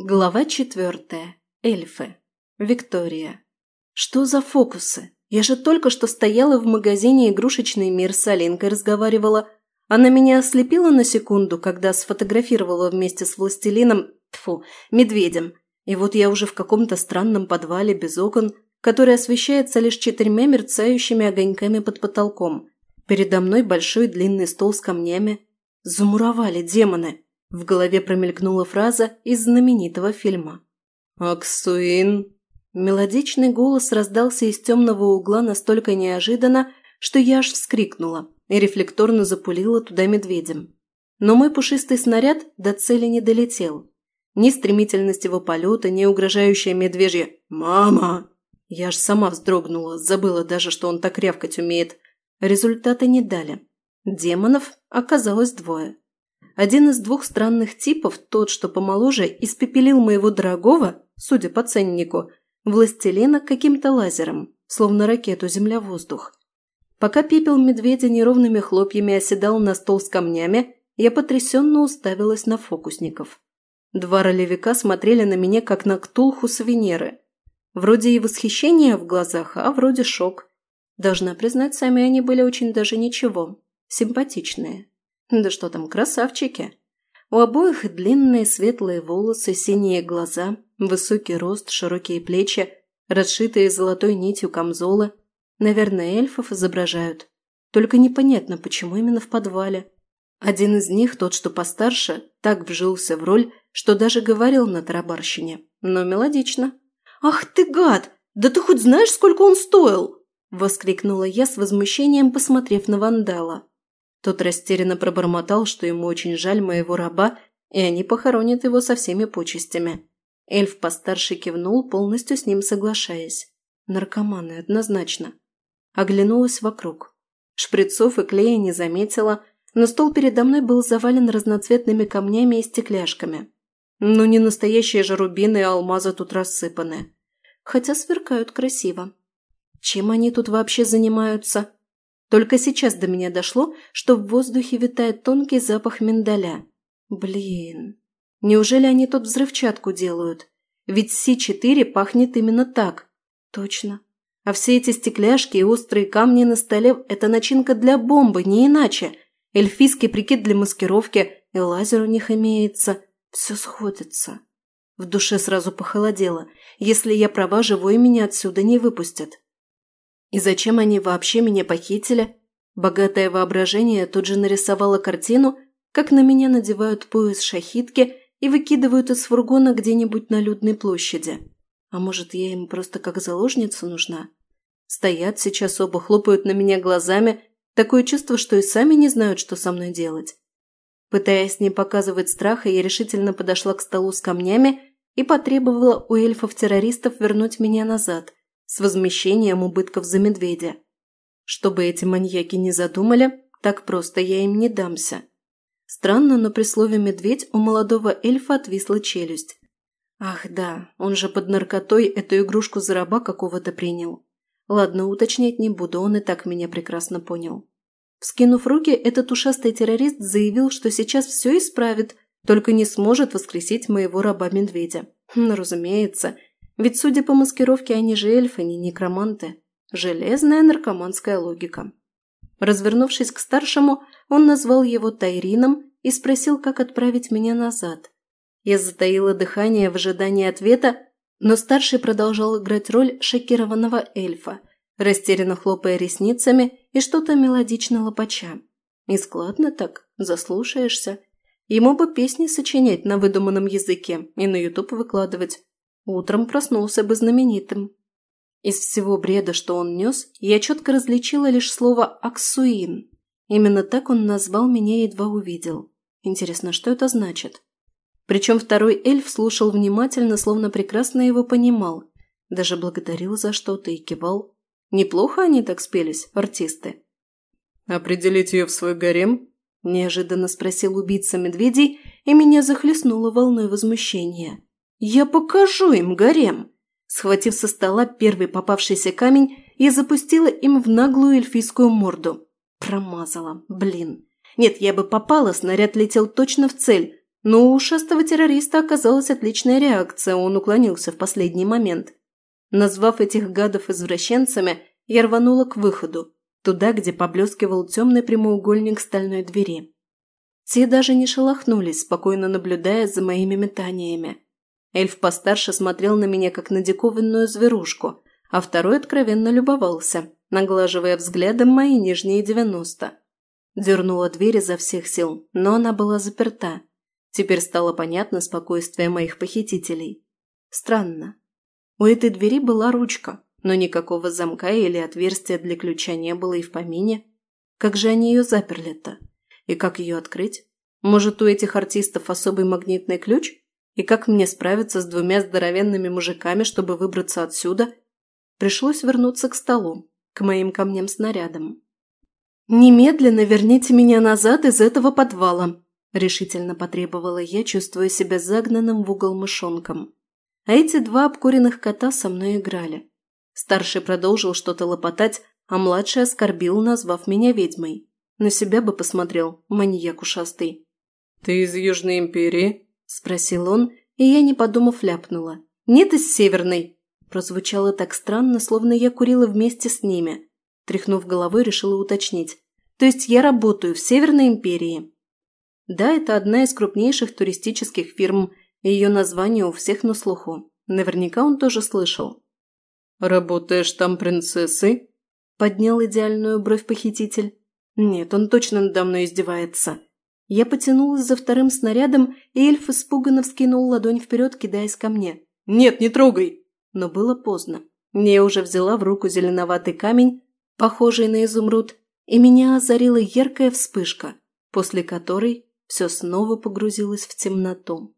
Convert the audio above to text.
Глава четвертая. Эльфы. Виктория. Что за фокусы? Я же только что стояла в магазине «Игрушечный мир» с Алинкой разговаривала. Она меня ослепила на секунду, когда сфотографировала вместе с властелином, тфу, медведем. И вот я уже в каком-то странном подвале без окон, который освещается лишь четырьмя мерцающими огоньками под потолком. Передо мной большой длинный стол с камнями. Замуровали демоны. В голове промелькнула фраза из знаменитого фильма. «Аксуин!» Мелодичный голос раздался из темного угла настолько неожиданно, что я аж вскрикнула и рефлекторно запулила туда медведем. Но мой пушистый снаряд до цели не долетел. Ни стремительность его полета, ни угрожающая медвежья «Мама!» Я аж сама вздрогнула, забыла даже, что он так рявкать умеет. Результаты не дали. Демонов оказалось двое. Один из двух странных типов, тот, что помоложе, испепелил моего дорогого, судя по ценнику, властелина каким-то лазером, словно ракету земля-воздух. Пока пепел медведя неровными хлопьями оседал на стол с камнями, я потрясенно уставилась на фокусников. Два ролевика смотрели на меня, как на ктулху с Венеры. Вроде и восхищение в глазах, а вроде шок. Должна признать, сами они были очень даже ничего. Симпатичные. Да что там, красавчики. У обоих длинные светлые волосы, синие глаза, высокий рост, широкие плечи, расшитые золотой нитью камзолы. Наверное, эльфов изображают. Только непонятно, почему именно в подвале. Один из них, тот, что постарше, так вжился в роль, что даже говорил на тарабарщине, но мелодично. «Ах ты гад! Да ты хоть знаешь, сколько он стоил?» – воскликнула я с возмущением, посмотрев на вандала. Тот растерянно пробормотал, что ему очень жаль моего раба, и они похоронят его со всеми почестями. Эльф постарше кивнул, полностью с ним соглашаясь. Наркоманы, однозначно. Оглянулась вокруг. Шприцов и клея не заметила, но стол передо мной был завален разноцветными камнями и стекляшками. Ну, не настоящие же рубины и алмазы тут рассыпаны. Хотя сверкают красиво. Чем они тут вообще занимаются? Только сейчас до меня дошло, что в воздухе витает тонкий запах миндаля. Блин, неужели они тут взрывчатку делают? Ведь Си-4 пахнет именно так. Точно. А все эти стекляшки и острые камни на столе – это начинка для бомбы, не иначе. Эльфийский прикид для маскировки, и лазер у них имеется. Все сходится. В душе сразу похолодело. Если я права, живой меня отсюда не выпустят. И зачем они вообще меня похитили? Богатое воображение тут же нарисовало картину, как на меня надевают пояс шахитки и выкидывают из фургона где-нибудь на людной площади. А может, я им просто как заложница нужна? Стоят сейчас оба, хлопают на меня глазами, такое чувство, что и сами не знают, что со мной делать. Пытаясь не показывать страха, я решительно подошла к столу с камнями и потребовала у эльфов-террористов вернуть меня назад – с возмещением убытков за медведя. Чтобы эти маньяки не задумали, так просто я им не дамся. Странно, но при слове «медведь» у молодого эльфа отвисла челюсть. Ах да, он же под наркотой эту игрушку за раба какого-то принял. Ладно, уточнять не буду, он и так меня прекрасно понял. Вскинув руки, этот ушастый террорист заявил, что сейчас все исправит, только не сможет воскресить моего раба-медведя. Ну, разумеется, ведь, судя по маскировке, они же эльфы, не некроманты. Железная наркоманская логика. Развернувшись к старшему, он назвал его Тайрином и спросил, как отправить меня назад. Я затаила дыхание в ожидании ответа, но старший продолжал играть роль шокированного эльфа, растерянно хлопая ресницами и что-то мелодично лопача. И складно так, заслушаешься. Ему бы песни сочинять на выдуманном языке и на ютуб выкладывать, Утром проснулся бы знаменитым. Из всего бреда, что он нес, я четко различила лишь слово «аксуин». Именно так он назвал меня едва увидел. Интересно, что это значит? Причем второй эльф слушал внимательно, словно прекрасно его понимал. Даже благодарил за что-то и кивал. Неплохо они так спелись, артисты. «Определить ее в свой гарем?» – неожиданно спросил убийца медведей, и меня захлестнуло волной возмущения. «Я покажу им гарем!» Схватив со стола первый попавшийся камень, я запустила им в наглую эльфийскую морду. Промазала, блин. Нет, я бы попала, снаряд летел точно в цель, Но у ушастого террориста оказалась отличная реакция, он уклонился в последний момент. Назвав этих гадов извращенцами, я рванула к выходу, туда, где поблескивал темный прямоугольник стальной двери. Те даже не шелохнулись, спокойно наблюдая за моими метаниями. Эльф постарше смотрел на меня, как на диковинную зверушку, а второй откровенно любовался, наглаживая взглядом мои нижние девяносто. Дернула дверь изо всех сил, но она была заперта. Теперь стало понятно спокойствие моих похитителей. Странно. У этой двери была ручка, но никакого замка или отверстия для ключа не было и в помине. Как же они ее заперли-то? И как ее открыть? Может, у этих артистов особый магнитный ключ? И как мне справиться с двумя здоровенными мужиками, чтобы выбраться отсюда? Пришлось вернуться к столу, к моим камням-снарядам. «Немедленно верните меня назад из этого подвала», – решительно потребовала я, чувствуя себя загнанным в угол мышонком. А эти два обкуренных кота со мной играли. Старший продолжил что-то лопотать, а младший оскорбил, назвав меня ведьмой. На себя бы посмотрел, маньяк ушастый. «Ты из Южной Империи?» – спросил он, и я, не подумав, ляпнула. «Нет, из Северной!» Прозвучало так странно, словно я курила вместе с ними. Тряхнув головой, решила уточнить. То есть я работаю в Северной империи. Да, это одна из крупнейших туристических фирм, и ее название у всех на слуху. Наверняка он тоже слышал. «Работаешь там принцессой?» – поднял идеальную бровь похититель. «Нет, он точно надо мной издевается». Я потянулась за вторым снарядом, и эльф испуганно вскинул ладонь вперед, кидаясь ко мне. «Нет, не трогай!» Но было поздно. Я уже взяла в руку зеленоватый камень, похожий на изумруд, и меня озарила яркая вспышка, после которой все снова погрузилось в темноту.